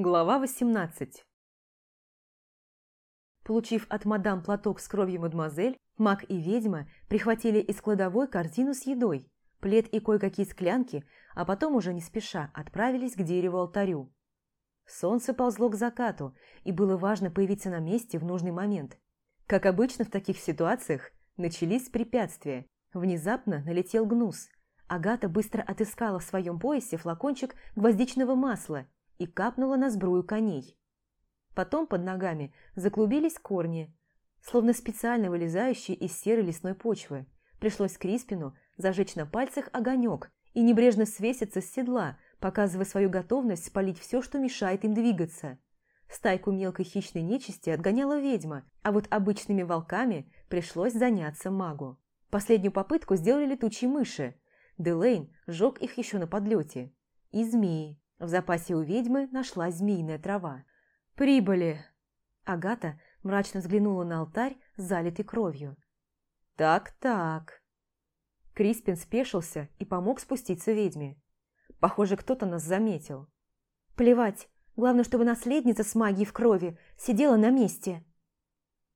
Глава 18 Получив от мадам платок с кровью мадемуазель, маг и ведьма прихватили из кладовой корзину с едой, плед и кое-какие склянки, а потом уже не спеша отправились к дереву-алтарю. Солнце ползло к закату, и было важно появиться на месте в нужный момент. Как обычно в таких ситуациях, начались препятствия. Внезапно налетел гнус. Агата быстро отыскала в своем поясе флакончик гвоздичного масла и капнула на сбрую коней. Потом под ногами заклубились корни, словно специально вылезающие из серой лесной почвы. Пришлось Криспину зажечь на пальцах огонек и небрежно свеситься с седла, показывая свою готовность спалить все, что мешает им двигаться. Стайку мелкой хищной нечисти отгоняла ведьма, а вот обычными волками пришлось заняться магу. Последнюю попытку сделали летучие мыши. Делейн сжег их еще на подлете. И змеи. В запасе у ведьмы нашлась змеиная трава. «Прибыли!» Агата мрачно взглянула на алтарь, залитый кровью. «Так-так...» Криспин спешился и помог спуститься ведьме. Похоже, кто-то нас заметил. «Плевать, главное, чтобы наследница с магией в крови сидела на месте».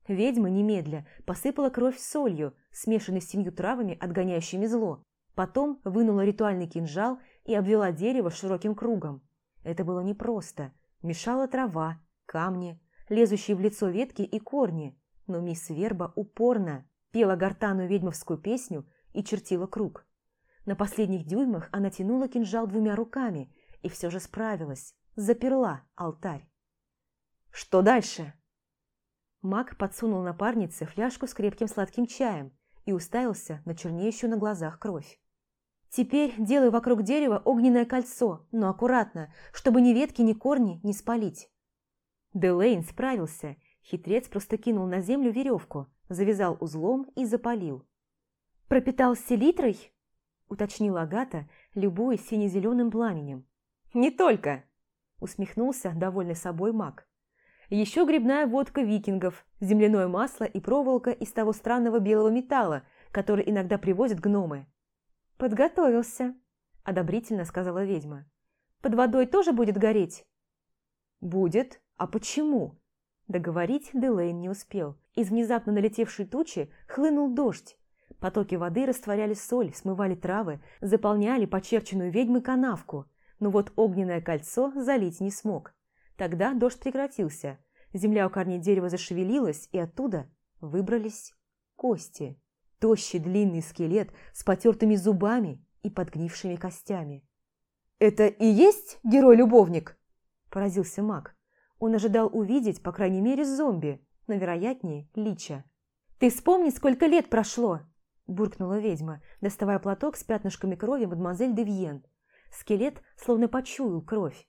Ведьма немедля посыпала кровь солью, смешанной с семью травами, отгоняющими зло. Потом вынула ритуальный кинжал и обвела дерево широким кругом. Это было непросто. Мешала трава, камни, лезущие в лицо ветки и корни. Но мисс Верба упорно пела гортанную ведьмовскую песню и чертила круг. На последних дюймах она тянула кинжал двумя руками и все же справилась, заперла алтарь. «Что дальше?» Маг подсунул напарнице фляжку с крепким сладким чаем и уставился на чернеющую на глазах кровь. «Теперь делай вокруг дерева огненное кольцо, но аккуратно, чтобы ни ветки, ни корни не спалить». Делейн справился. Хитрец просто кинул на землю веревку, завязал узлом и запалил. «Пропитал селитрой?» – уточнила Агата, любуясь сине-зеленым пламенем. «Не только!» – усмехнулся довольный собой маг. Еще грибная водка викингов, земляное масло и проволока из того странного белого металла, который иногда привозят гномы. «Подготовился», – одобрительно сказала ведьма. «Под водой тоже будет гореть?» «Будет. А почему?» Договорить Делейн не успел. Из внезапно налетевшей тучи хлынул дождь. Потоки воды растворяли соль, смывали травы, заполняли почерченную ведьмой канавку, но вот огненное кольцо залить не смог. Тогда дождь прекратился. Земля у корней дерева зашевелилась, и оттуда выбрались кости. Тощий длинный скелет с потертыми зубами и подгнившими костями. «Это и есть герой-любовник?» – поразился маг. Он ожидал увидеть, по крайней мере, зомби, но, вероятнее, лича. «Ты вспомни, сколько лет прошло!» – буркнула ведьма, доставая платок с пятнышками крови мадемуазель Девьен. Скелет словно почуял кровь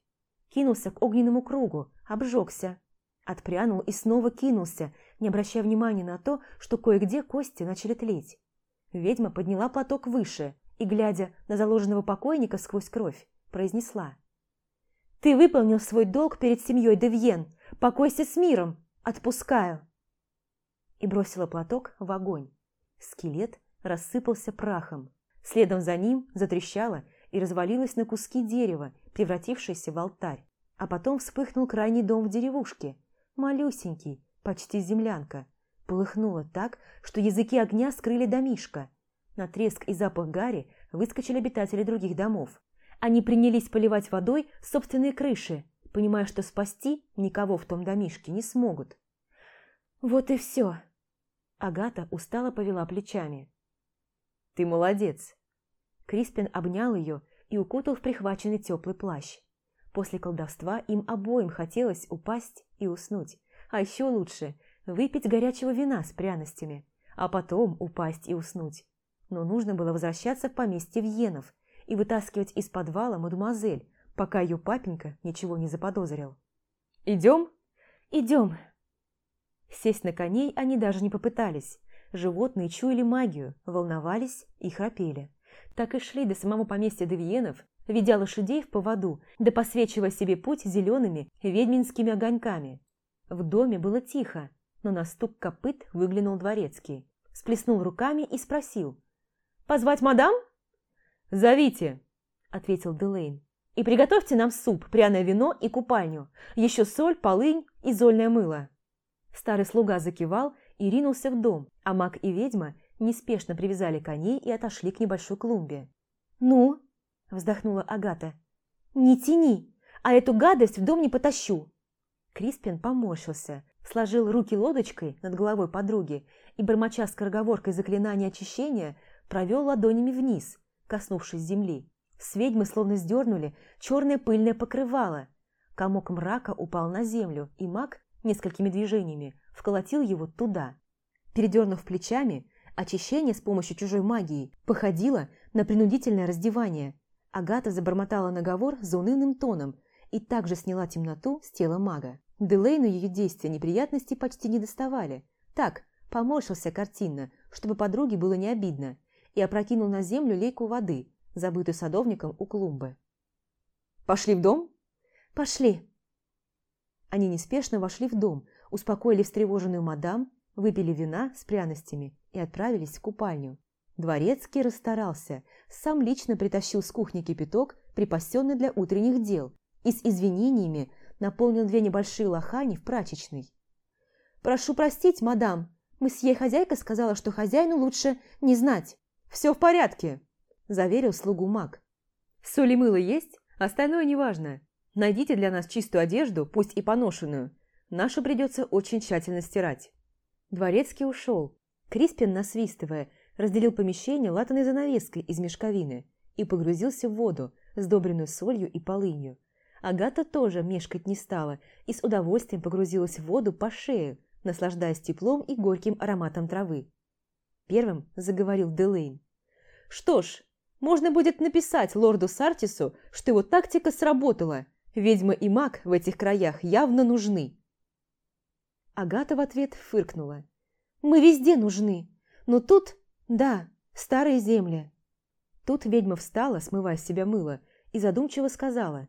кинулся к огненному кругу, обжегся. Отпрянул и снова кинулся, не обращая внимания на то, что кое-где кости начали тлеть. Ведьма подняла платок выше и, глядя на заложенного покойника сквозь кровь, произнесла. «Ты выполнил свой долг перед семьей Девьен. Покойся с миром. Отпускаю!» И бросила платок в огонь. Скелет рассыпался прахом. Следом за ним затрещало и развалилось на куски дерева, превратившееся в алтарь. А потом вспыхнул крайний дом в деревушке, малюсенький, почти землянка. Полыхнуло так, что языки огня скрыли домишко. На треск и запах гари выскочили обитатели других домов. Они принялись поливать водой собственные крыши, понимая, что спасти никого в том домишке не смогут. «Вот и все!» Агата устало повела плечами. «Ты молодец!» Криспин обнял ее и укутал в прихваченный теплый плащ. После колдовства им обоим хотелось упасть и уснуть, а еще лучше выпить горячего вина с пряностями, а потом упасть и уснуть. Но нужно было возвращаться в поместье Вьенов и вытаскивать из подвала мадемуазель, пока ее папенька ничего не заподозрил. «Идем?» «Идем!» Сесть на коней они даже не попытались. Животные чуяли магию, волновались и храпели так и шли до самого поместья Девиенов, ведя лошадей в поводу, да посвечивая себе путь зелеными ведьминскими огоньками. В доме было тихо, но на стук копыт выглянул дворецкий, сплеснул руками и спросил. «Позвать мадам?» «Зовите», — ответил Делейн. И приготовьте нам суп, пряное вино и купальню. Еще соль, полынь и зольное мыло». Старый слуга закивал и ринулся в дом, а маг и ведьма неспешно привязали коней и отошли к небольшой клумбе. «Ну?» – вздохнула Агата. «Не тяни, а эту гадость в дом не потащу!» Криспин поморщился, сложил руки лодочкой над головой подруги и, бормоча скороговоркой заклинания очищения, провел ладонями вниз, коснувшись земли. С ведьмы словно сдернули черное пыльное покрывало. Комок мрака упал на землю, и маг несколькими движениями вколотил его туда. Передернув плечами, очищение с помощью чужой магии походило на принудительное раздевание. Агата забормотала наговор за унылым тоном и также сняла темноту с тела мага. Делейну ее действия неприятностей почти не доставали. Так, поморщился картинно, чтобы подруге было не обидно, и опрокинул на землю лейку воды, забытую садовником у клумбы. «Пошли в дом?» «Пошли!» Они неспешно вошли в дом, успокоили встревоженную мадам, выпили вина с пряностями и отправились в купальню. Дворецкий расстарался, сам лично притащил с кухни кипяток, припасенный для утренних дел, и с извинениями наполнил две небольшие лохани в прачечной. «Прошу простить, мадам, месье хозяйка сказала, что хозяину лучше не знать. Все в порядке», – заверил слугу маг. «Соль и мыло есть, остальное неважно. Найдите для нас чистую одежду, пусть и поношенную. Нашу придется очень тщательно стирать». Дворецкий ушел. Криспин, насвистывая, разделил помещение латаной занавеской из мешковины и погрузился в воду, сдобренную солью и полынью. Агата тоже мешкать не стала и с удовольствием погрузилась в воду по шею, наслаждаясь теплом и горьким ароматом травы. Первым заговорил Делейн. «Что ж, можно будет написать лорду Сартису, что его тактика сработала. Ведьма и маг в этих краях явно нужны». Агата в ответ фыркнула. «Мы везде нужны, но тут, да, старые земли». Тут ведьма встала, смывая с себя мыло, и задумчиво сказала.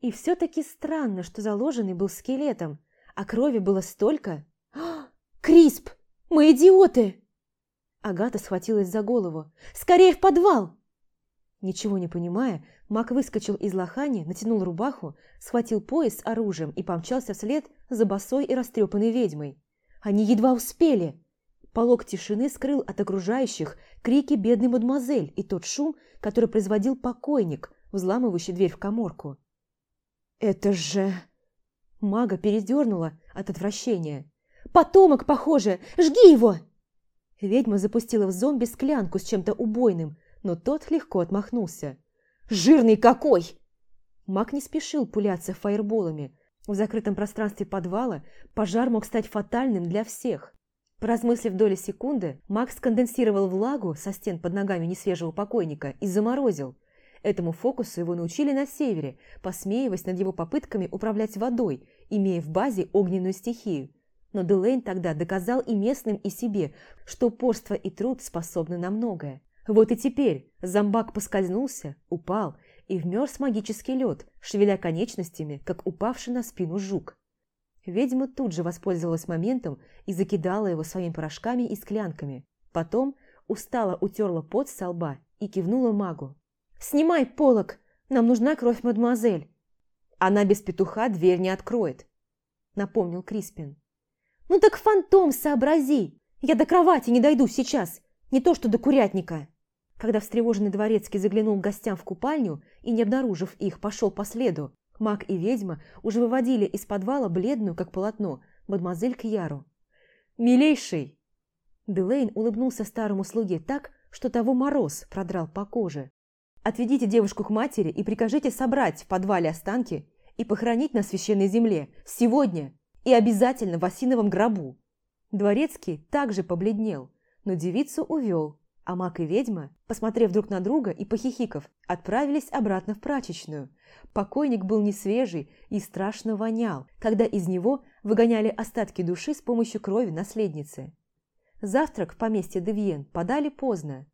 И все-таки странно, что заложенный был скелетом, а крови было столько. «А, «Крисп! Мы идиоты!» Агата схватилась за голову. «Скорее в подвал!» Ничего не понимая, Мак выскочил из лохани, натянул рубаху, схватил пояс с оружием и помчался вслед за босой и растрепанной ведьмой. Они едва успели. Полог тишины скрыл от окружающих крики бедной мадемуазель и тот шум, который производил покойник, взламывающий дверь в коморку. «Это же...» Мага передернула от отвращения. «Потомок, похоже! Жги его!» Ведьма запустила в зомби склянку с чем-то убойным, но тот легко отмахнулся. «Жирный какой!» Маг не спешил пуляться фаерболами. В закрытом пространстве подвала пожар мог стать фатальным для всех. Поразмыслив доли секунды, Маг сконденсировал влагу со стен под ногами несвежего покойника и заморозил. Этому фокусу его научили на севере, посмеиваясь над его попытками управлять водой, имея в базе огненную стихию. Но Делейн тогда доказал и местным, и себе, что упорство и труд способны на многое. Вот и теперь зомбак поскользнулся, упал и вмерз магический лед, шевеля конечностями, как упавший на спину жук. Ведьма тут же воспользовалась моментом и закидала его своими порошками и склянками. Потом устало утерла пот со лба и кивнула магу. «Снимай полок! Нам нужна кровь мадемуазель!» «Она без петуха дверь не откроет», — напомнил Криспин. «Ну так фантом сообрази! Я до кровати не дойду сейчас, не то что до курятника!» Когда встревоженный дворецкий заглянул к гостям в купальню и, не обнаружив их, пошел по следу, маг и ведьма уже выводили из подвала бледную, как полотно, мадемуазель Кьяру. «Милейший!» Делейн улыбнулся старому слуге так, что того мороз продрал по коже. Отведите девушку к матери и прикажите собрать в подвале останки и похоронить на священной земле сегодня и обязательно в осиновом гробу. Дворецкий также побледнел, но девицу увел, а маг и ведьма, посмотрев друг на друга и похихиков, отправились обратно в прачечную. Покойник был не свежий и страшно вонял, когда из него выгоняли остатки души с помощью крови наследницы. Завтрак в поместье Девьен подали поздно,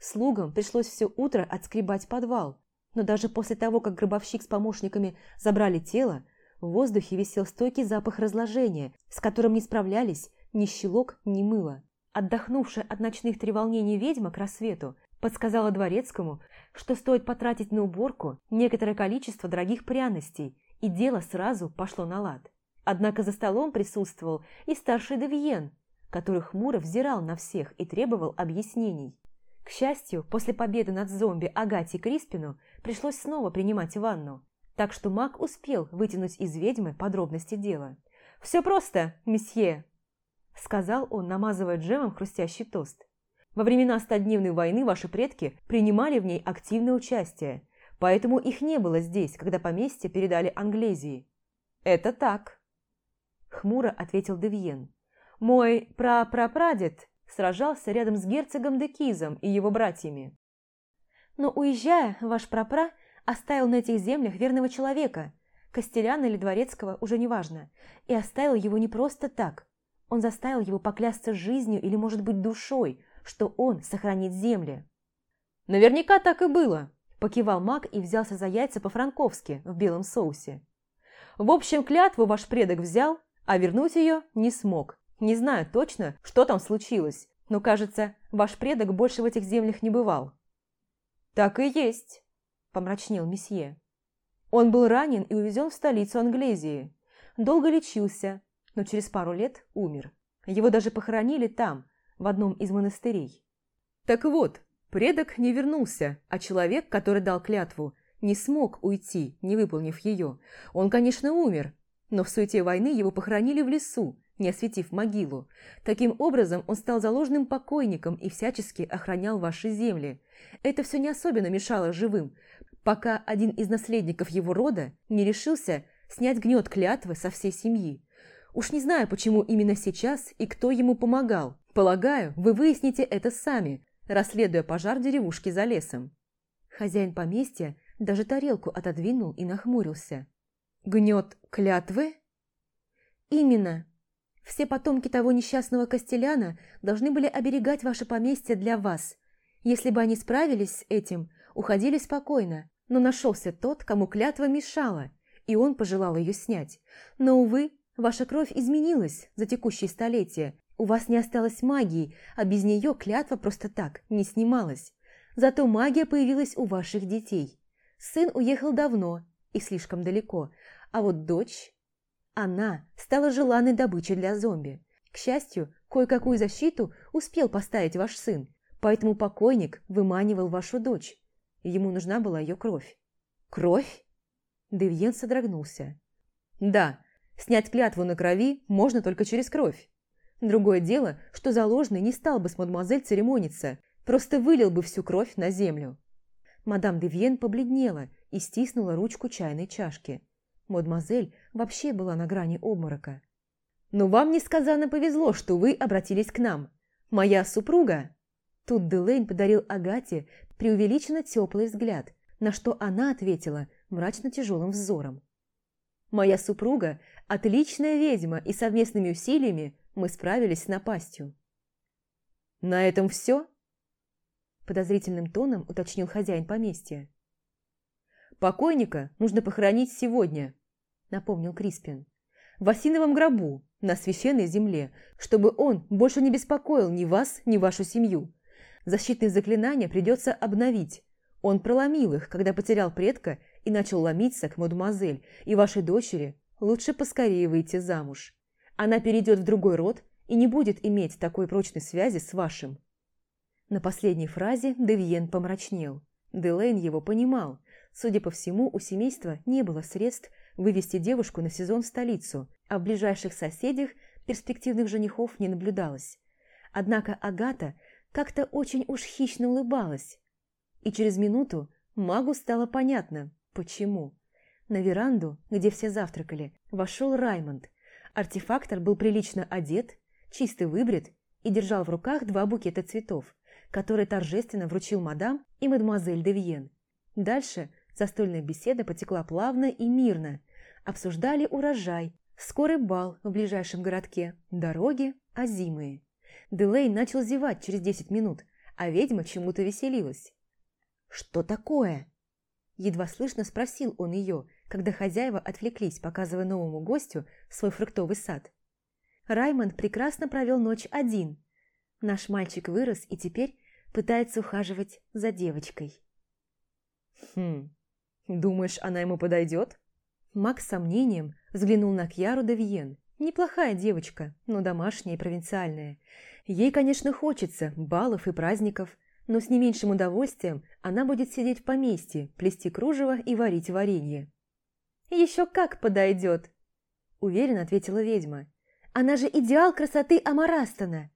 Слугам пришлось все утро отскребать подвал, но даже после того, как гробовщик с помощниками забрали тело, в воздухе висел стойкий запах разложения, с которым не справлялись ни щелок, ни мыло. Отдохнувшая от ночных треволнений ведьма к рассвету подсказала дворецкому, что стоит потратить на уборку некоторое количество дорогих пряностей, и дело сразу пошло на лад. Однако за столом присутствовал и старший Девьен, который хмуро взирал на всех и требовал объяснений. К счастью, после победы над зомби Агате Криспину пришлось снова принимать ванну, так что маг успел вытянуть из ведьмы подробности дела. «Все просто, месье», – сказал он, намазывая джемом хрустящий тост. «Во времена Стодневной войны ваши предки принимали в ней активное участие, поэтому их не было здесь, когда поместье передали Англезии». «Это так», – хмуро ответил Девьен. «Мой прапрапрадед сражался рядом с герцогом Декизом и его братьями. Но уезжая, ваш прапра оставил на этих землях верного человека, Костеляна или Дворецкого, уже неважно, и оставил его не просто так. Он заставил его поклясться жизнью или, может быть, душой, что он сохранит земли. «Наверняка так и было», – покивал маг и взялся за яйца по-франковски в белом соусе. «В общем, клятву ваш предок взял, а вернуть ее не смог. Не знаю точно, что там случилось, но, кажется, ваш предок больше в этих землях не бывал». «Так и есть», – помрачнел месье. Он был ранен и увезен в столицу Англезии. Долго лечился, но через пару лет умер. Его даже похоронили там, в одном из монастырей. Так вот, предок не вернулся, а человек, который дал клятву, не смог уйти, не выполнив ее. Он, конечно, умер, но в суете войны его похоронили в лесу, не осветив могилу. Таким образом, он стал заложным покойником и всячески охранял ваши земли. Это все не особенно мешало живым, пока один из наследников его рода не решился снять гнет клятвы со всей семьи. Уж не знаю, почему именно сейчас и кто ему помогал. Полагаю, вы выясните это сами, расследуя пожар деревушки за лесом. Хозяин поместья даже тарелку отодвинул и нахмурился. «Гнет клятвы?» «Именно. Все потомки того несчастного Костеляна должны были оберегать ваше поместье для вас. Если бы они справились с этим, уходили спокойно, но нашелся тот, кому клятва мешала, и он пожелал ее снять. Но, увы, ваша кровь изменилась за текущие столетия. У вас не осталось магии, а без нее клятва просто так не снималась. Зато магия появилась у ваших детей. Сын уехал давно и слишком далеко, а вот дочь она стала желанной добычей для зомби. К счастью, кое-какую защиту успел поставить ваш сын, поэтому покойник выманивал вашу дочь. Ему нужна была ее кровь. «Кровь?» Девьен содрогнулся. «Да, снять клятву на крови можно только через кровь. Другое дело, что заложный не стал бы с мадемуазель церемониться, просто вылил бы всю кровь на землю». Мадам Девьен побледнела и стиснула ручку чайной чашки. Мадемуазель вообще была на грани обморока. «Но вам несказанно повезло, что вы обратились к нам. Моя супруга...» Тут Делейн подарил Агате преувеличенно теплый взгляд, на что она ответила мрачно-тяжелым взором. «Моя супруга – отличная ведьма, и совместными усилиями мы справились с напастью». «На этом все?» – подозрительным тоном уточнил хозяин поместья. «Покойника нужно похоронить сегодня», – напомнил Криспин. «В осиновом гробу, на священной земле, чтобы он больше не беспокоил ни вас, ни вашу семью. Защитные заклинания придется обновить. Он проломил их, когда потерял предка и начал ломиться к мадемуазель и вашей дочери. Лучше поскорее выйти замуж. Она перейдет в другой род и не будет иметь такой прочной связи с вашим». На последней фразе Девьен помрачнел. Делейн его понимал. Судя по всему, у семейства не было средств вывести девушку на сезон в столицу, а в ближайших соседях перспективных женихов не наблюдалось. Однако Агата как-то очень уж хищно улыбалась. И через минуту магу стало понятно, почему. На веранду, где все завтракали, вошел Раймонд. Артефактор был прилично одет, чисто выбрит и держал в руках два букета цветов, которые торжественно вручил мадам и мадемуазель Девьен. Дальше застольная беседа потекла плавно и мирно. Обсуждали урожай, скорый бал в ближайшем городке, дороги озимые. Делей начал зевать через десять минут, а ведьма чему-то веселилась. «Что такое?» Едва слышно спросил он ее, когда хозяева отвлеклись, показывая новому гостю свой фруктовый сад. Раймонд прекрасно провел ночь один. Наш мальчик вырос и теперь пытается ухаживать за девочкой. Хм, думаешь, она ему подойдет? Макс с сомнением взглянул на Кьяру Девьен. Неплохая девочка, но домашняя и провинциальная. Ей, конечно, хочется балов и праздников, но с не меньшим удовольствием она будет сидеть в поместье, плести кружево и варить варенье. «Еще как подойдет!» – уверенно ответила ведьма. «Она же идеал красоты Амарастона!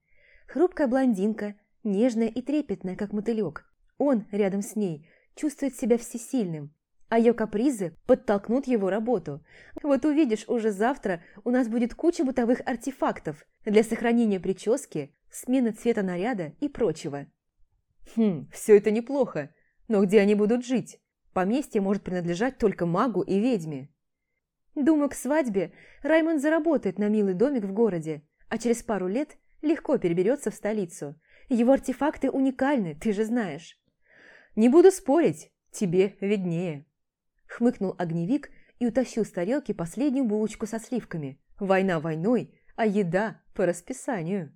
Хрупкая блондинка, нежная и трепетная, как мотылек. Он, рядом с ней, чувствует себя всесильным, а ее капризы подтолкнут его работу. Вот увидишь, уже завтра у нас будет куча бытовых артефактов для сохранения прически, смены цвета наряда и прочего. Хм, все это неплохо, но где они будут жить? Поместье может принадлежать только магу и ведьме. Думаю, к свадьбе Раймонд заработает на милый домик в городе, а через пару лет легко переберется в столицу. Его артефакты уникальны, ты же знаешь. Не буду спорить, тебе виднее. Хмыкнул огневик и утащил с тарелки последнюю булочку со сливками. Война войной, а еда по расписанию.